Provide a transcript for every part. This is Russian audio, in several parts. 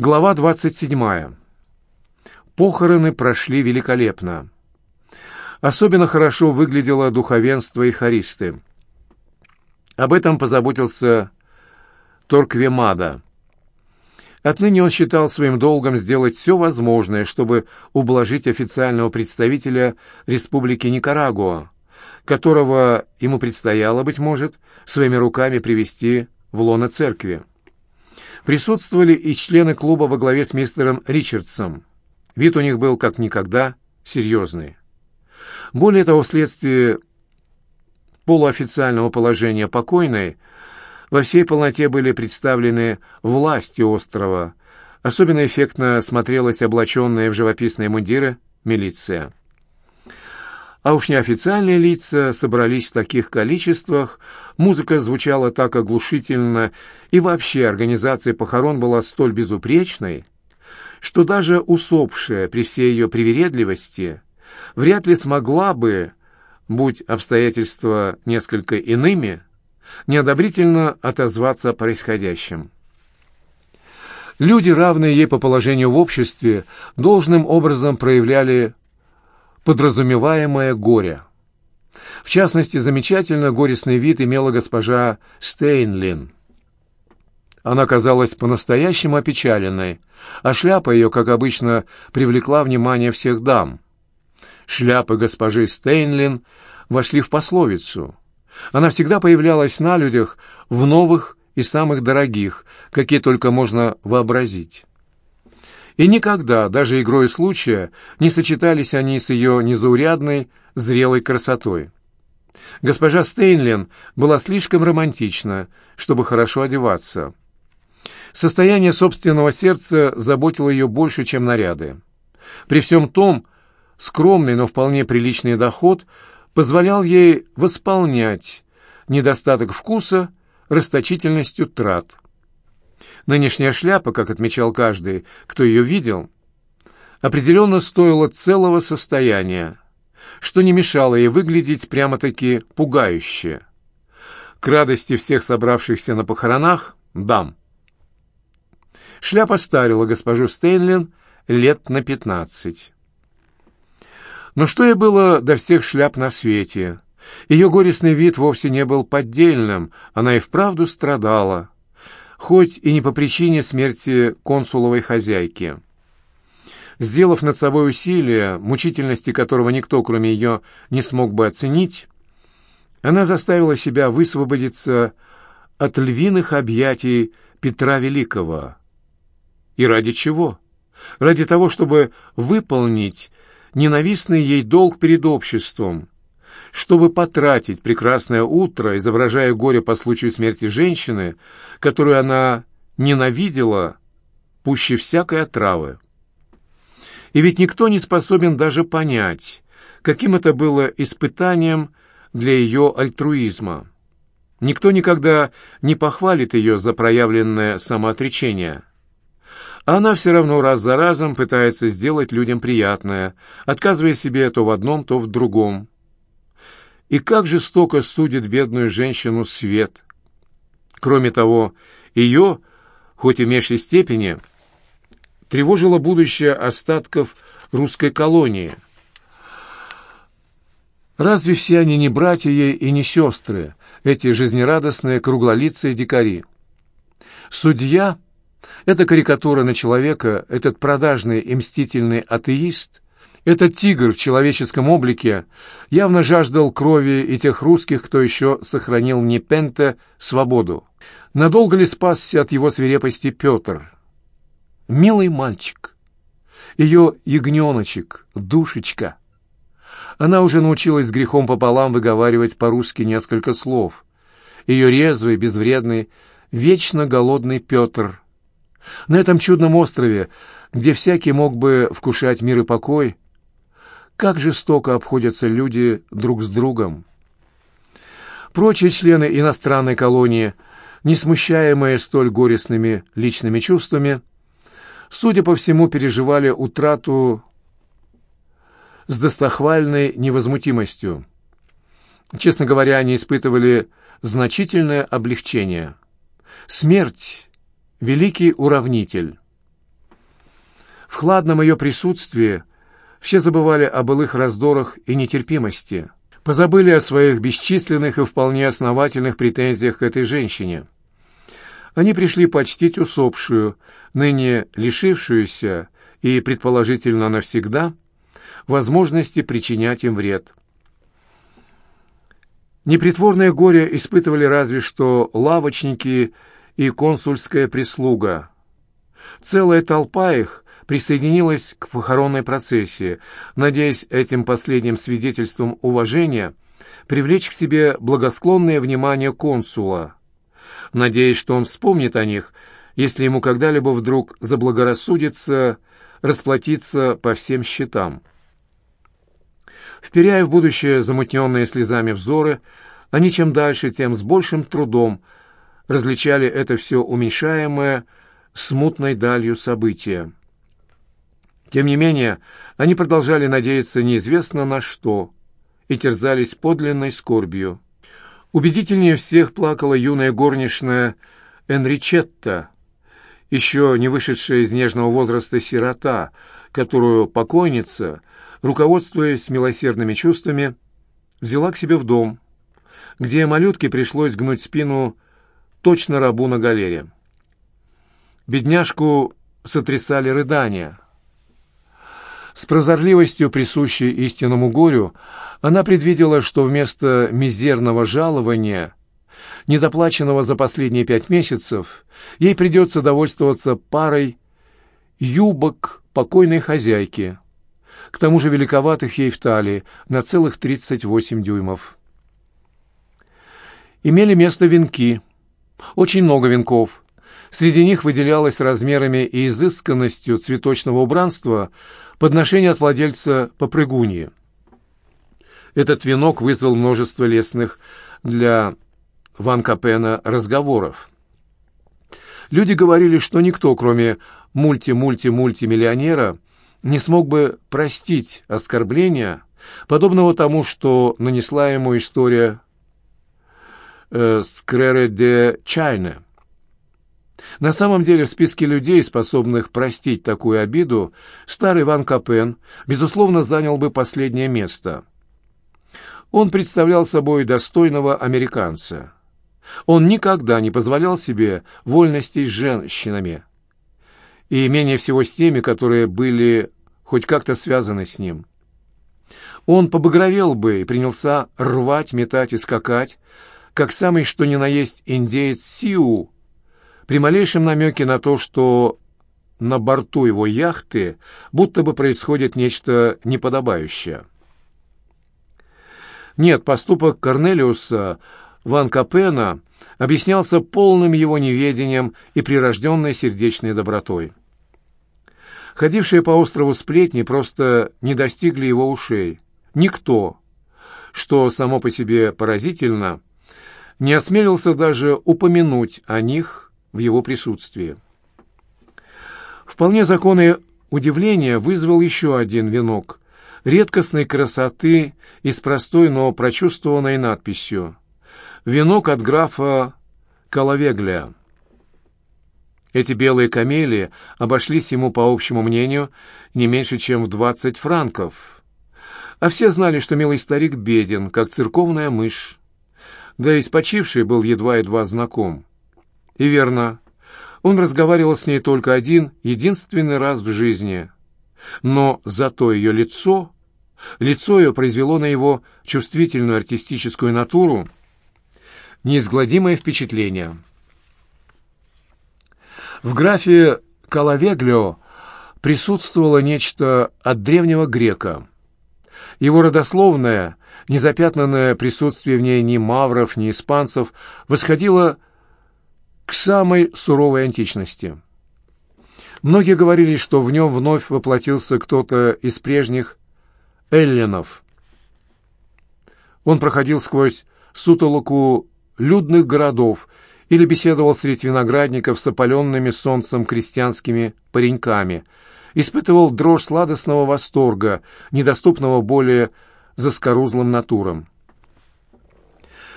Глава 27. Похороны прошли великолепно. Особенно хорошо выглядело духовенство и хористы. Об этом позаботился Торквемада. Отныне он считал своим долгом сделать все возможное, чтобы ублажить официального представителя Республики Никарагуа, которого ему предстояло, быть может, своими руками привести в лоно церкви. Присутствовали и члены клуба во главе с мистером Ричардсом. Вид у них был как никогда серьезный. Более того, вследствие полуофициального положения покойной, во всей полноте были представлены власти острова. Особенно эффектно смотрелась облаченная в живописные мундиры милиция. А уж неофициальные лица собрались в таких количествах, музыка звучала так оглушительно, и вообще организация похорон была столь безупречной, что даже усопшая при всей ее привередливости вряд ли смогла бы, будь обстоятельства несколько иными, неодобрительно отозваться о происходящем. Люди, равные ей по положению в обществе, должным образом проявляли подразумеваемое горе. В частности, замечательно горестный вид имела госпожа Стейнлин. Она казалась по-настоящему опечаленной, а шляпа ее, как обычно, привлекла внимание всех дам. Шляпы госпожи Стейнлин вошли в пословицу. Она всегда появлялась на людях в новых и самых дорогих, какие только можно вообразить. И никогда, даже игрой случая, не сочетались они с ее незаурядной, зрелой красотой. Госпожа Стейнлин была слишком романтична, чтобы хорошо одеваться. Состояние собственного сердца заботило ее больше, чем наряды. При всем том, скромный, но вполне приличный доход позволял ей восполнять недостаток вкуса расточительностью трат. Нынешняя шляпа, как отмечал каждый, кто ее видел, определенно стоила целого состояния, что не мешало ей выглядеть прямо-таки пугающе. К радости всех собравшихся на похоронах — дам. Шляпа старила госпожу Стейнлин лет на пятнадцать. Но что ей было до всех шляп на свете? Ее горестный вид вовсе не был поддельным, она и вправду страдала хоть и не по причине смерти консуловой хозяйки. Сделав над собой усилие, мучительности которого никто, кроме ее, не смог бы оценить, она заставила себя высвободиться от львиных объятий Петра Великого. И ради чего? Ради того, чтобы выполнить ненавистный ей долг перед обществом, чтобы потратить прекрасное утро, изображая горе по случаю смерти женщины, которую она ненавидела пуще всякой отравы. И ведь никто не способен даже понять, каким это было испытанием для ее альтруизма. Никто никогда не похвалит ее за проявленное самоотречение. А она все равно раз за разом пытается сделать людям приятное, отказывая себе то в одном, то в другом. И как жестоко судит бедную женщину свет. Кроме того, ее, хоть и в меньшей степени, тревожило будущее остатков русской колонии. Разве все они не братья ей и не сестры, эти жизнерадостные круглолицые дикари? Судья — это карикатура на человека, этот продажный и мстительный атеист — этот тигр в человеческом облике явно жаждал крови и тех русских, кто еще сохранил в Непенте свободу. Надолго ли спасся от его свирепости Петр? Милый мальчик, ее ягненочек, душечка. Она уже научилась с грехом пополам выговаривать по-русски несколько слов. Ее резвый, безвредный, вечно голодный Петр. На этом чудном острове, где всякий мог бы вкушать мир и покой, как жестоко обходятся люди друг с другом. Прочие члены иностранной колонии, не смущаемые столь горестными личными чувствами, судя по всему, переживали утрату с достохвальной невозмутимостью. Честно говоря, они испытывали значительное облегчение. Смерть — великий уравнитель. хладном ее присутствии все забывали о былых раздорах и нетерпимости, позабыли о своих бесчисленных и вполне основательных претензиях к этой женщине. Они пришли почтить усопшую, ныне лишившуюся и, предположительно, навсегда, возможности причинять им вред. Непритворное горе испытывали разве что лавочники и консульская прислуга. Целая толпа их присоединилась к похоронной процессии, надеясь этим последним свидетельством уважения привлечь к себе благосклонное внимание консула, надеясь, что он вспомнит о них, если ему когда-либо вдруг заблагорассудится расплатиться по всем счетам. Вперяя в будущее замутненные слезами взоры, они чем дальше, тем с большим трудом различали это все уменьшаемое смутной далью события. Тем не менее, они продолжали надеяться неизвестно на что и терзались подлинной скорбью. Убедительнее всех плакала юная горничная Энричетта, еще не вышедшая из нежного возраста сирота, которую покойница, руководствуясь милосердными чувствами, взяла к себе в дом, где малютке пришлось гнуть спину точно рабу на галере. Бедняжку сотрясали рыдания. С прозорливостью, присущей истинному горю, она предвидела, что вместо мизерного жалования, недоплаченного за последние пять месяцев, ей придется довольствоваться парой юбок покойной хозяйки, к тому же великоватых ей в талии, на целых 38 дюймов. Имели место венки, очень много венков. Среди них выделялось размерами и изысканностью цветочного убранства подношение от владельца попрыгуньи. Этот венок вызвал множество лестных для Ван Капена разговоров. Люди говорили, что никто, кроме мульти-мульти-мультимиллионера, не смог бы простить оскорбления, подобного тому, что нанесла ему история э, Скрере де Чайне. На самом деле в списке людей, способных простить такую обиду, старый Ван Капен, безусловно, занял бы последнее место. Он представлял собой достойного американца. Он никогда не позволял себе вольностей с женщинами, и менее всего с теми, которые были хоть как-то связаны с ним. Он побагровел бы и принялся рвать, метать и скакать, как самый что ни на есть индеец Сиу, при малейшем намеке на то, что на борту его яхты будто бы происходит нечто неподобающее. Нет, поступок Корнелиуса Ван Капена объяснялся полным его неведением и прирожденной сердечной добротой. Ходившие по острову сплетни просто не достигли его ушей. Никто, что само по себе поразительно, не осмелился даже упомянуть о них в его присутствии. Вполне законное удивление вызвал еще один венок редкостной красоты и с простой, но прочувствованной надписью «Венок от графа Калавегля». Эти белые камелии обошлись ему, по общему мнению, не меньше, чем в двадцать франков. А все знали, что милый старик беден, как церковная мышь да и с был едва-едва знаком. И верно, он разговаривал с ней только один, единственный раз в жизни. Но зато ее лицо, лицо ее произвело на его чувствительную артистическую натуру неизгладимое впечатление. В графе Калавеглио присутствовало нечто от древнего грека. Его родословная незапятнанное присутствие в ней ни мавров, ни испанцев восходило к самой суровой античности. Многие говорили, что в нем вновь воплотился кто-то из прежних эллинов. Он проходил сквозь сутолоку людных городов или беседовал среди виноградников с опаленными солнцем крестьянскими пареньками, испытывал дрожь сладостного восторга, недоступного более заскорузлым натурам.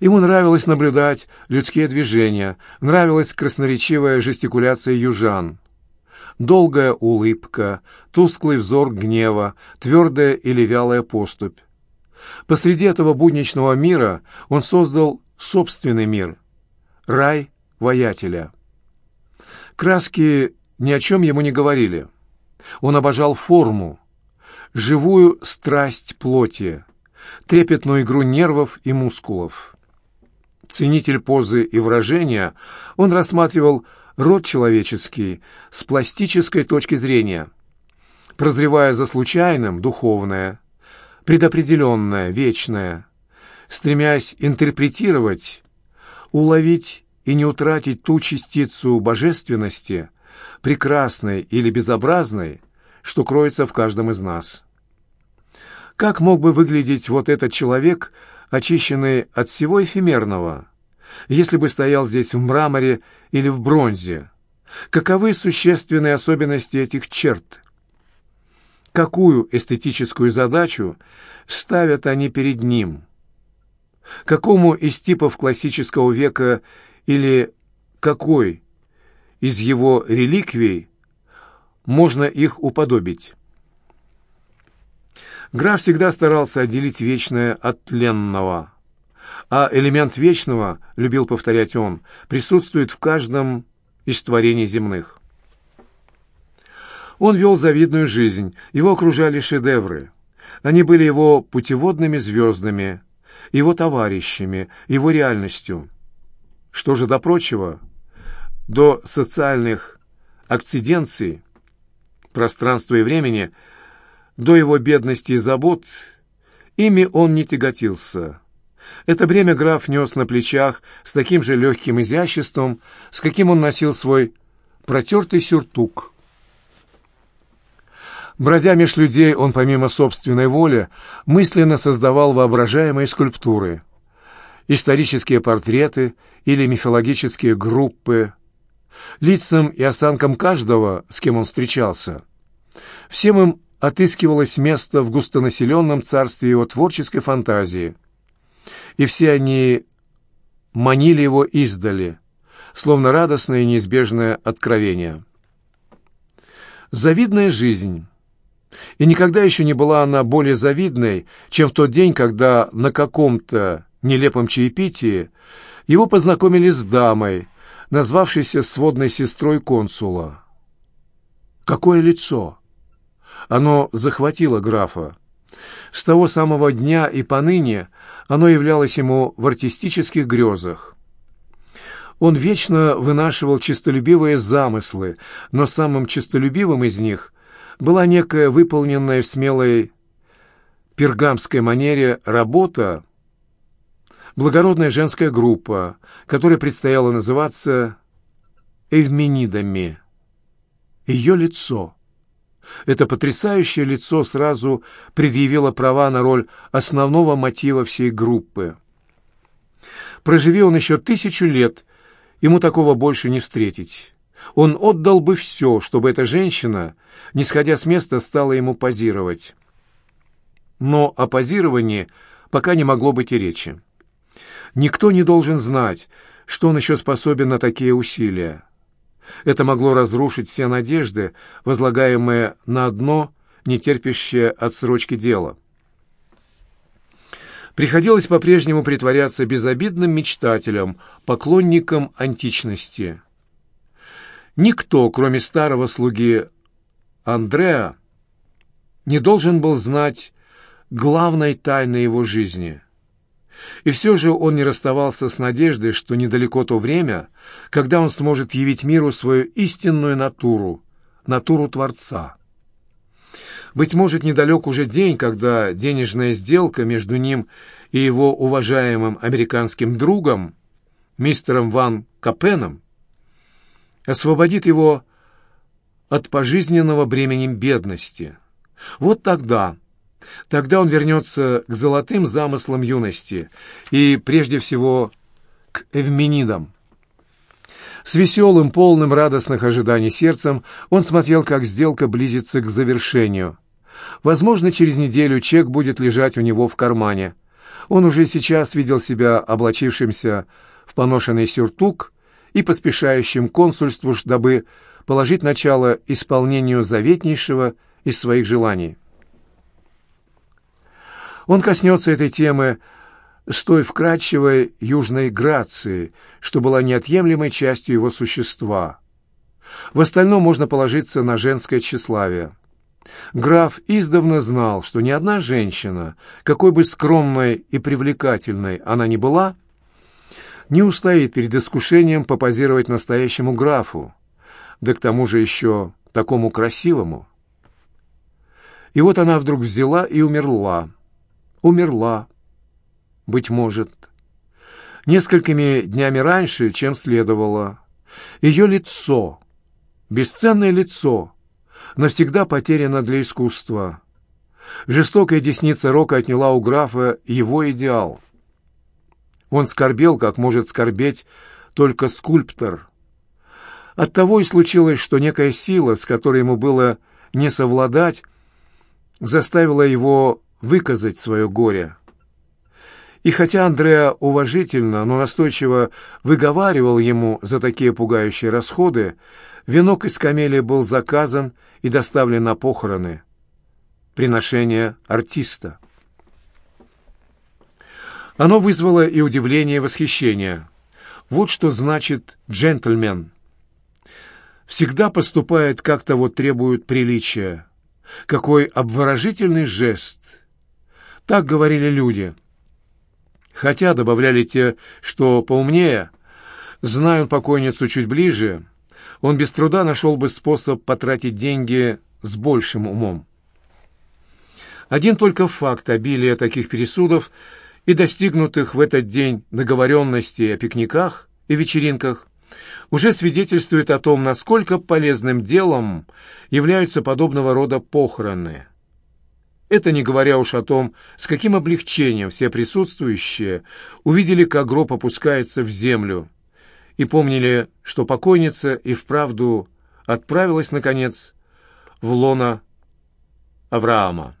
Ему нравилось наблюдать людские движения, нравилась красноречивая жестикуляция южан. долгая улыбка, тусклый взор гнева, твердая или вялая поступь. Посреди этого будничного мира он создал собственный мир — рай воятеля. Краски ни о чем ему не говорили. Он обожал форму, живую страсть плоти, трепетную игру нервов и мускулов. Ценитель позы и выражения, он рассматривал род человеческий с пластической точки зрения, прозревая за случайным духовное, предопределенное, вечное, стремясь интерпретировать, уловить и не утратить ту частицу божественности, прекрасной или безобразной, что кроется в каждом из нас. Как мог бы выглядеть вот этот человек, очищенный от всего эфемерного, если бы стоял здесь в мраморе или в бронзе? Каковы существенные особенности этих черт? Какую эстетическую задачу ставят они перед ним? Какому из типов классического века или какой из его реликвий можно их уподобить? Граф всегда старался отделить вечное от тленного. А элемент вечного, любил повторять он, присутствует в каждом из творений земных. Он вел завидную жизнь, его окружали шедевры. Они были его путеводными звездами, его товарищами, его реальностью. Что же до прочего, до социальных акциденций, пространства и времени, до его бедности и забот, ими он не тяготился. Это бремя граф нес на плечах с таким же легким изяществом, с каким он носил свой протертый сюртук. Бродя меж людей, он помимо собственной воли мысленно создавал воображаемые скульптуры, исторические портреты или мифологические группы, лицам и осанкам каждого, с кем он встречался. Всем им отыскивалось место в густонаселенном царстве его творческой фантазии. И все они манили его издали, словно радостное и неизбежное откровение. Завидная жизнь. И никогда еще не была она более завидной, чем в тот день, когда на каком-то нелепом чаепитии его познакомили с дамой, назвавшейся сводной сестрой консула. Какое лицо! Оно захватило графа. С того самого дня и поныне оно являлось ему в артистических грезах. Он вечно вынашивал честолюбивые замыслы, но самым честолюбивым из них была некая выполненная в смелой пергамской манере работа, благородная женская группа, которая предстояло называться «Эвменидами». Ее лицо. Это потрясающее лицо сразу предъявило права на роль основного мотива всей группы. Проживи он еще тысячу лет, ему такого больше не встретить. Он отдал бы все, чтобы эта женщина, не сходя с места, стала ему позировать. Но о позировании пока не могло быть и речи. Никто не должен знать, что он еще способен на такие усилия. Это могло разрушить все надежды, возлагаемые на одно нетерпящее отсрочки дело. Приходилось по-прежнему притворяться безобидным мечтателем, поклонником античности. Никто, кроме старого слуги Андреа, не должен был знать главной тайны его жизни — и все же он не расставался с надеждой, что недалеко то время, когда он сможет явить миру свою истинную натуру, натуру Творца. Быть может, недалек уже день, когда денежная сделка между ним и его уважаемым американским другом, мистером Ван Капеном, освободит его от пожизненного бремени бедности. Вот тогда Тогда он вернется к золотым замыслам юности и, прежде всего, к Эвменидам. С веселым, полным радостных ожиданий сердцем он смотрел, как сделка близится к завершению. Возможно, через неделю чек будет лежать у него в кармане. Он уже сейчас видел себя облачившимся в поношенный сюртук и поспешающим консульству, дабы положить начало исполнению заветнейшего из своих желаний. Он коснется этой темы с той вкрадчивой южной грацией, что была неотъемлемой частью его существа. В остальном можно положиться на женское тщеславие. Граф издавна знал, что ни одна женщина, какой бы скромной и привлекательной она ни была, не устоит перед искушением попозировать настоящему графу, да к тому же еще такому красивому. И вот она вдруг взяла и умерла. Умерла, быть может, несколькими днями раньше, чем следовало. Ее лицо, бесценное лицо, навсегда потеряно для искусства. Жестокая десница Рока отняла у графа его идеал. Он скорбел, как может скорбеть только скульптор. Оттого и случилось, что некая сила, с которой ему было не совладать, заставила его выказать свое горе. И хотя Андреа уважительно, но настойчиво выговаривал ему за такие пугающие расходы, венок из камелии был заказан и доставлен на похороны. Приношение артиста. Оно вызвало и удивление, и восхищение. Вот что значит «джентльмен». Всегда поступает, как того требуют приличия. Какой обворожительный жест. Так говорили люди. Хотя, добавляли те, что поумнее, зная он покойницу чуть ближе, он без труда нашел бы способ потратить деньги с большим умом. Один только факт обилия таких пересудов – и достигнутых в этот день договоренностей о пикниках и вечеринках уже свидетельствует о том, насколько полезным делом являются подобного рода похороны. Это не говоря уж о том, с каким облегчением все присутствующие увидели, как гроб опускается в землю, и помнили, что покойница и вправду отправилась, наконец, в лона Авраама.